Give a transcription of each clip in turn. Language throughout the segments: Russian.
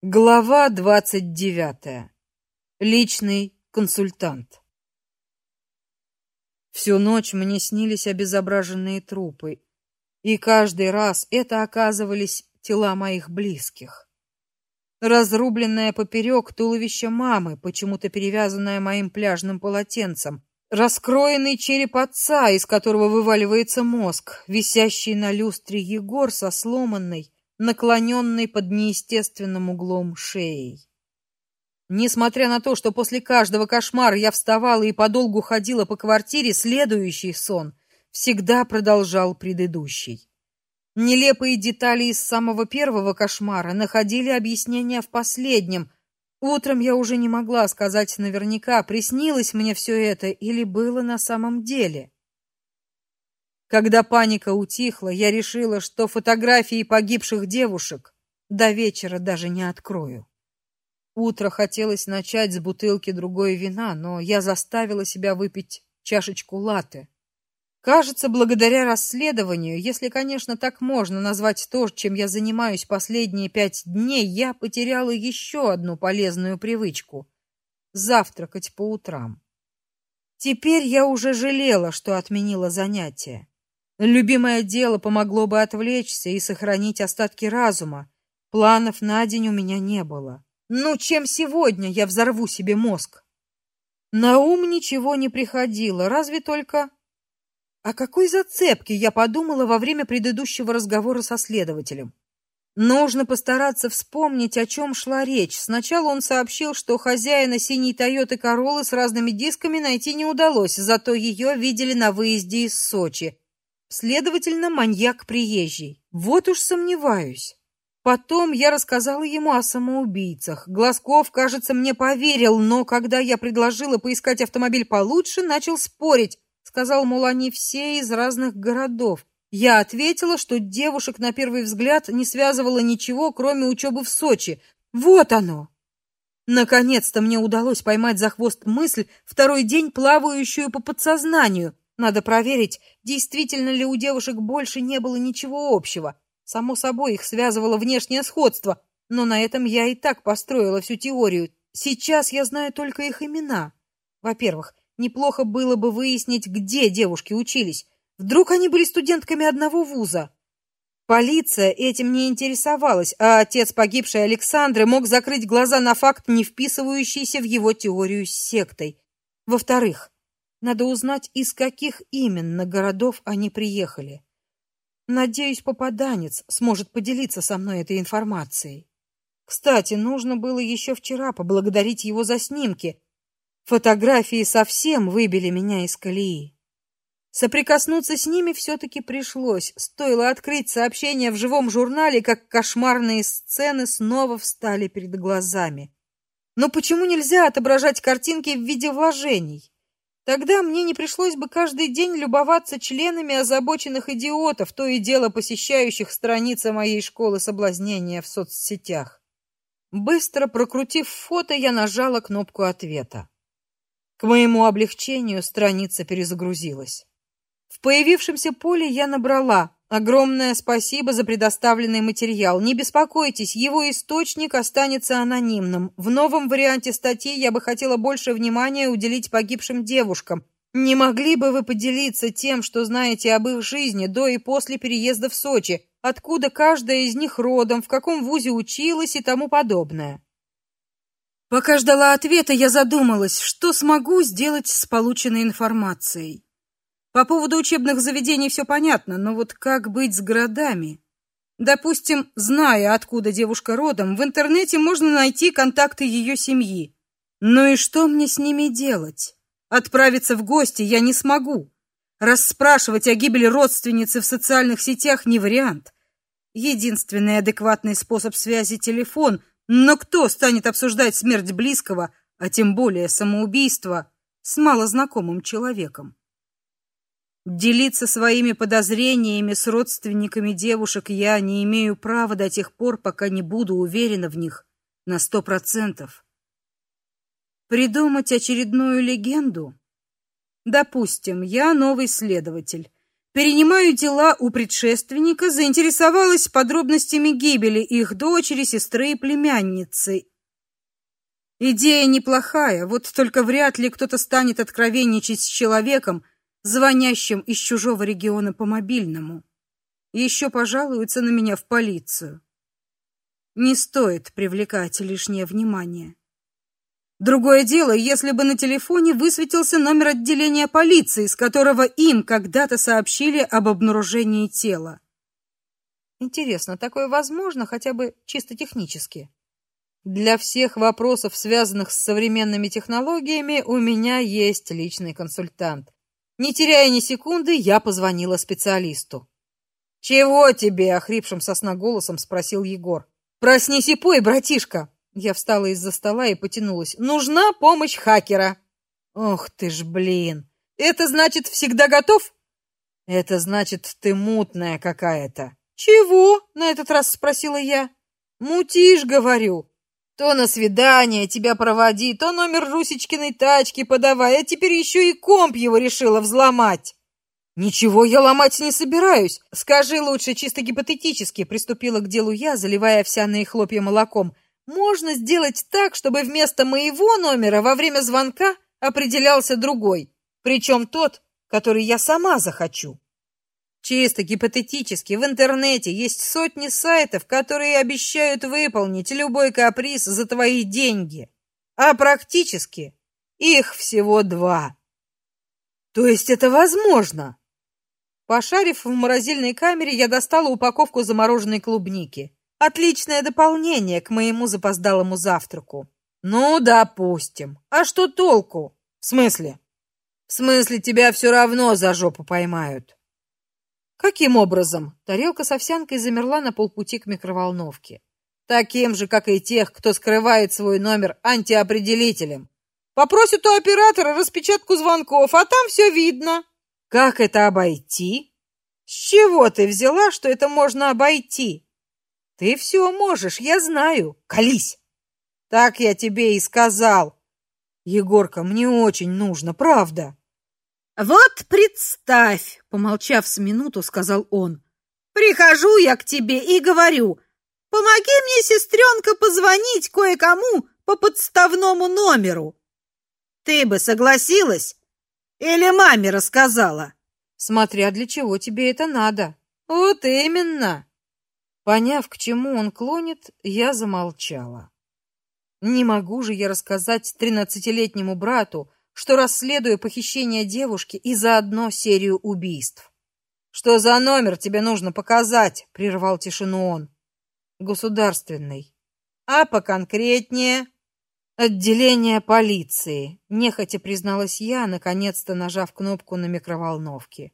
Глава двадцать девятая. Личный консультант. Всю ночь мне снились обезображенные трупы, и каждый раз это оказывались тела моих близких. Разрубленное поперек туловище мамы, почему-то перевязанное моим пляжным полотенцем, раскроенный череп отца, из которого вываливается мозг, висящий на люстре Егор со сломанной наклоненной под неестественным углом шеей. Несмотря на то, что после каждого кошмара я вставала и подолгу ходила по квартире, следующий сон всегда продолжал предыдущий. Нелепые детали из самого первого кошмара находили объяснение в последнем. Утром я уже не могла сказать наверняка, приснилось мне все это или было на самом деле. Когда паника утихла, я решила, что фотографии погибших девушек до вечера даже не открою. Утро хотелось начать с бутылки другой вина, но я заставила себя выпить чашечку латте. Кажется, благодаря расследованию, если, конечно, так можно назвать то, чем я занимаюсь последние пять дней, я потеряла еще одну полезную привычку завтракать по утрам. Теперь я уже жалела, что отменила занятия. Любимое дело помогло бы отвлечься и сохранить остатки разума. Планов на день у меня не было. Ну, чем сегодня я взорву себе мозг? На ум ничего не приходило, разве только о какой зацепке я подумала во время предыдущего разговора со следователем. Нужно постараться вспомнить, о чем шла речь. Сначала он сообщил, что хозяина синей Тойоты Короллы с разными дисками найти не удалось, зато ее видели на выезде из Сочи. Следовательно, маньяк приезжий. Вот уж сомневаюсь. Потом я рассказала ему о самоубийцах. Глазков, кажется, мне поверил, но когда я предложила поискать автомобиль получше, начал спорить. Сказал, мол, они все из разных городов. Я ответила, что девушек на первый взгляд не связывало ничего, кроме учебы в Сочи. Вот оно. Наконец-то мне удалось поймать за хвост мысль, второй день плавающую по подсознанию. Надо проверить, действительно ли у девушек больше не было ничего общего. Само собой, их связывало внешнее сходство, но на этом я и так построила всю теорию. Сейчас я знаю только их имена. Во-первых, неплохо было бы выяснить, где девушки учились. Вдруг они были студентками одного вуза. Полиция этим не интересовалась, а отец погибшей Александры мог закрыть глаза на факт, не вписывающийся в его теорию с сектой. Во-вторых, надо узнать, из каких именно городов они приехали. Надеюсь, попаданец сможет поделиться со мной этой информацией. Кстати, нужно было еще вчера поблагодарить его за снимки. Фотографии совсем выбили меня из колеи. Соприкоснуться с ними все таки пришлось. Стоило открыть сообщение в живом журнале, как кошмарные сцены снова встали перед глазами. Но почему нельзя отображать картинки в виде вложений? Тогда мне не пришлось бы каждый день любоваться членами озабоченных идиотов, то и дело посещающих страницы моей школы соблазнения в соцсетях. Быстро прокрутив фото, я нажала кнопку ответа. К моему облегчению страница перезагрузилась. В появившемся поле я набрала Огромное спасибо за предоставленный материал. Не беспокойтесь, его источник останется анонимным. В новом варианте статьи я бы хотела больше внимания уделить погибшим девушкам. Не могли бы вы поделиться тем, что знаете об их жизни до и после переезда в Сочи? Откуда каждая из них родом, в каком вузе училась и тому подобное? Пока ждала ответа, я задумалась, что смогу сделать с полученной информацией. По поводу учебных заведений все понятно, но вот как быть с городами? Допустим, зная, откуда девушка родом, в интернете можно найти контакты ее семьи. Ну и что мне с ними делать? Отправиться в гости я не смогу. Расспрашивать о гибели родственницы в социальных сетях не вариант. Единственный адекватный способ связи телефон, но кто станет обсуждать смерть близкого, а тем более самоубийство с малознакомым человеком? Делиться своими подозрениями с родственниками девушек я не имею права до тех пор, пока не буду уверена в них на сто процентов. Придумать очередную легенду? Допустим, я новый следователь. перенимаю дела у предшественника, заинтересовалась подробностями гибели их дочери, сестры и племянницы. Идея неплохая, вот только вряд ли кто-то станет откровенничать с человеком, звонящим из чужого региона по мобильному. Еще пожалуются на меня в полицию. Не стоит привлекать лишнее внимание. Другое дело, если бы на телефоне высветился номер отделения полиции, с которого им когда-то сообщили об обнаружении тела. Интересно, такое возможно хотя бы чисто технически? Для всех вопросов, связанных с современными технологиями, у меня есть личный консультант. Не теряя ни секунды, я позвонила специалисту. «Чего тебе?» — охрипшим сосна голосом спросил Егор. «Проснись и пой, братишка!» Я встала из-за стола и потянулась. «Нужна помощь хакера!» «Ох ты ж, блин! Это значит, всегда готов?» «Это значит, ты мутная какая-то». «Чего?» — на этот раз спросила я. «Мутишь, говорю. То на свидание тебя проводи, то номер Русечкиной тачки подавай, а теперь еще и комп его решила взломать». Ничего я ломать не собираюсь. Скажи лучше чисто гипотетически, приступила к делу я, заливая овсяные хлопья молоком. Можно сделать так, чтобы вместо моего номера во время звонка определялся другой, причем тот, который я сама захочу. Чисто гипотетически в интернете есть сотни сайтов, которые обещают выполнить любой каприз за твои деньги. А практически их всего два. То есть это возможно? Пошарив в морозильной камере, я достала упаковку замороженной клубники. Отличное дополнение к моему запоздалому завтраку. Ну, допустим. А что толку? В смысле? В смысле, тебя все равно за жопу поймают. Каким образом? Тарелка с овсянкой замерла на полпути к микроволновке. Таким же, как и тех, кто скрывает свой номер антиопределителем. Попросят у оператора распечатку звонков, а там все видно. Как это обойти? С чего ты взяла, что это можно обойти? Ты все можешь, я знаю. Колись. Так я тебе и сказал. Егорка, мне очень нужно, правда. Вот представь, помолчав с минуту, сказал он. Прихожу я к тебе и говорю: "Помоги мне, сестренка, позвонить кое-кому по подставному номеру". Ты бы согласилась? Или маме рассказала? Смотря для чего тебе это надо. Вот именно. Поняв, к чему он клонит, я замолчала. Не могу же я рассказать тринадцатилетнему брату, что расследую похищение девушки и заодно серию убийств. Что за номер тебе нужно показать? прервал тишину он. Государственный. А поконкретнее? Отделение полиции, нехотя призналась я, наконец-то нажав кнопку на микроволновке.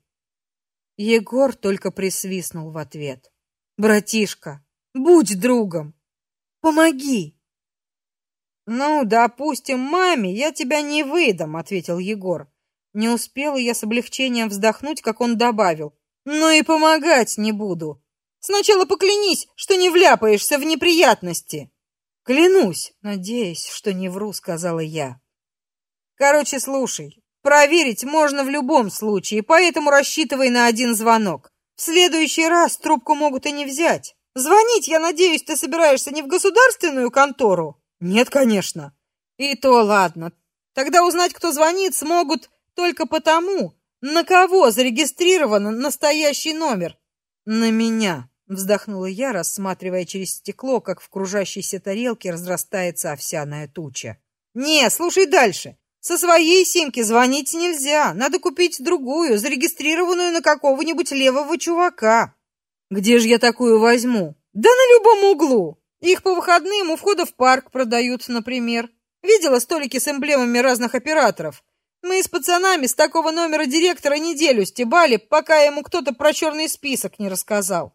Егор только присвистнул в ответ. Братишка, будь другом. Помоги. Ну, допустим, маме я тебя не выдам, ответил Егор. Не успела я с облегчением вздохнуть, как он добавил: "Ну и помогать не буду. Сначала поклянись, что не вляпаешься в неприятности". Клянусь, надеюсь, что не вру, сказала я. Короче, слушай. Проверить можно в любом случае, поэтому рассчитывай на один звонок. В следующий раз трубку могут и не взять. Звонить, я надеюсь, ты собираешься не в государственную контору? Нет, конечно. И то ладно. Тогда узнать, кто звонит, смогут только потому, на кого зарегистрирован настоящий номер. На меня. Вздохнула я, рассматривая через стекло, как в кружащейся тарелке разрастается овсяная туча. «Не, слушай дальше. Со своей симки звонить нельзя. Надо купить другую, зарегистрированную на какого-нибудь левого чувака». «Где же я такую возьму?» «Да на любом углу. Их по выходным у входа в парк продают, например. Видела столики с эмблемами разных операторов. Мы с пацанами с такого номера директора неделю стебали, пока ему кто-то про черный список не рассказал.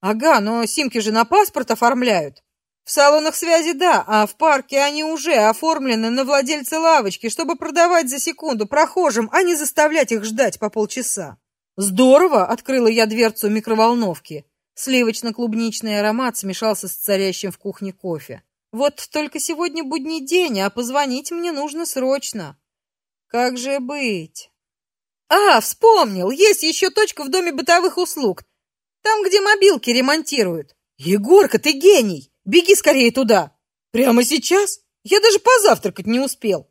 Ага, но симки же на паспорт оформляют. В салонах связи да, а в парке они уже оформлены на владельца лавочки, чтобы продавать за секунду прохожим, а не заставлять их ждать по полчаса. Здорово, открыла я дверцу микроволновки. Сливочно-клубничный аромат смешался с царящим в кухне кофе. Вот только сегодня будний день, а позвонить мне нужно срочно. Как же быть? А, вспомнил, есть еще точка в доме бытовых услуг. Там, где мобилки ремонтируют. Егорка, ты гений. Беги скорее туда. Прямо сейчас? Я даже позавтракать не успел.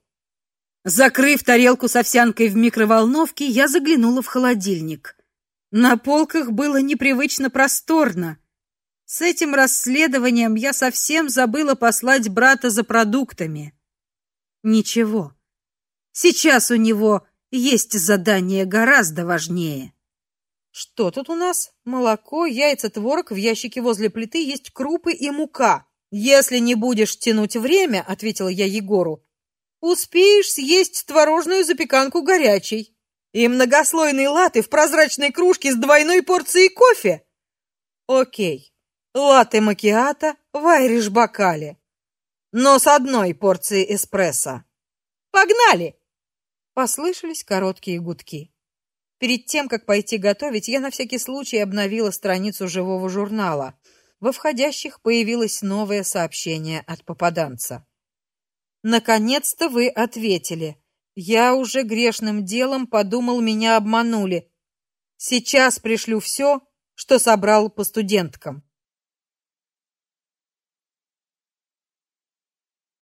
Закрыв тарелку с овсянкой в микроволновке, я заглянула в холодильник. На полках было непривычно просторно. С этим расследованием я совсем забыла послать брата за продуктами. Ничего. Сейчас у него есть задание гораздо важнее. Что тут у нас? Молоко, яйца, творог, в ящике возле плиты есть крупы и мука. Если не будешь тянуть время, ответила я Егору. Успеешь съесть творожную запеканку горячей и многослойный латте в прозрачной кружке с двойной порцией кофе. О'кей. Латте макиато в айриш-бокале, но с одной порцией эспрессо. Погнали. Послышались короткие гудки. Перед тем, как пойти готовить, я на всякий случай обновила страницу живого журнала. Во входящих появилось новое сообщение от попаданца. Наконец-то вы ответили. Я уже грешным делом подумал, меня обманули. Сейчас пришлю все, что собрал по студенткам.